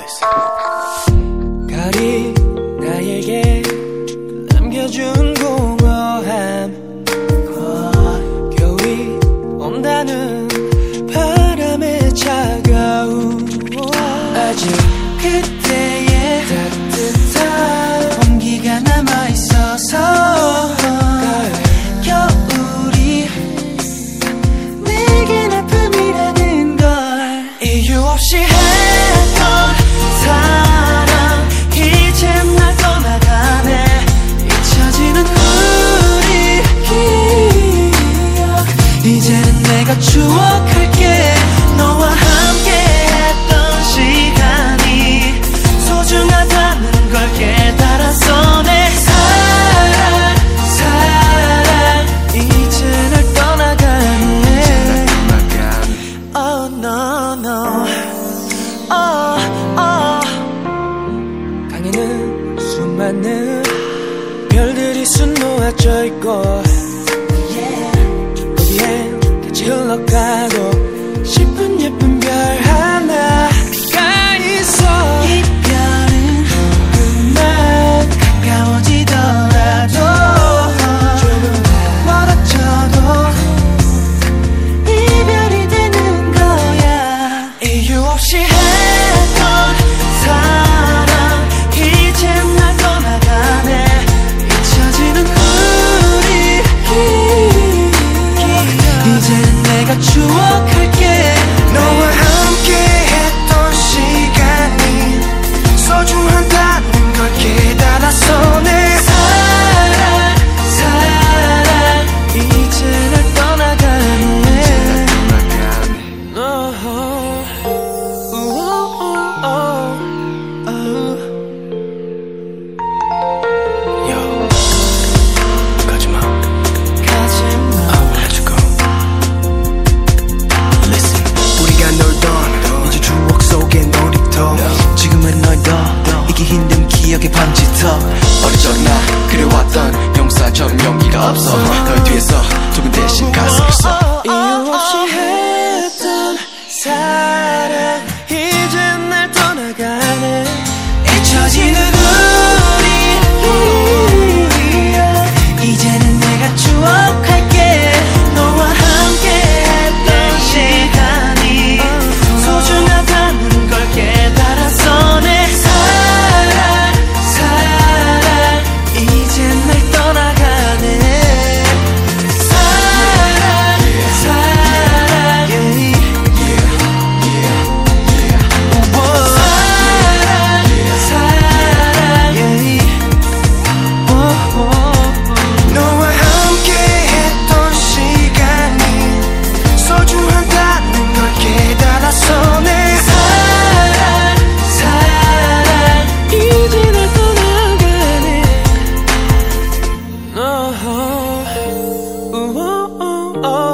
Listen. 가리 나에게 남겨준 공허함 겨울이 온다는 바람에 차가운 아직 그때 순노아져 있고 yeah. 거기에 같이 흘러가도 잊기 힘든 기억의 반지터 어리적 나 그려왔던 용사처럼 용기가 없어. 널 뒤에서 두근 대신 가서 있어 이유 없이 Oh.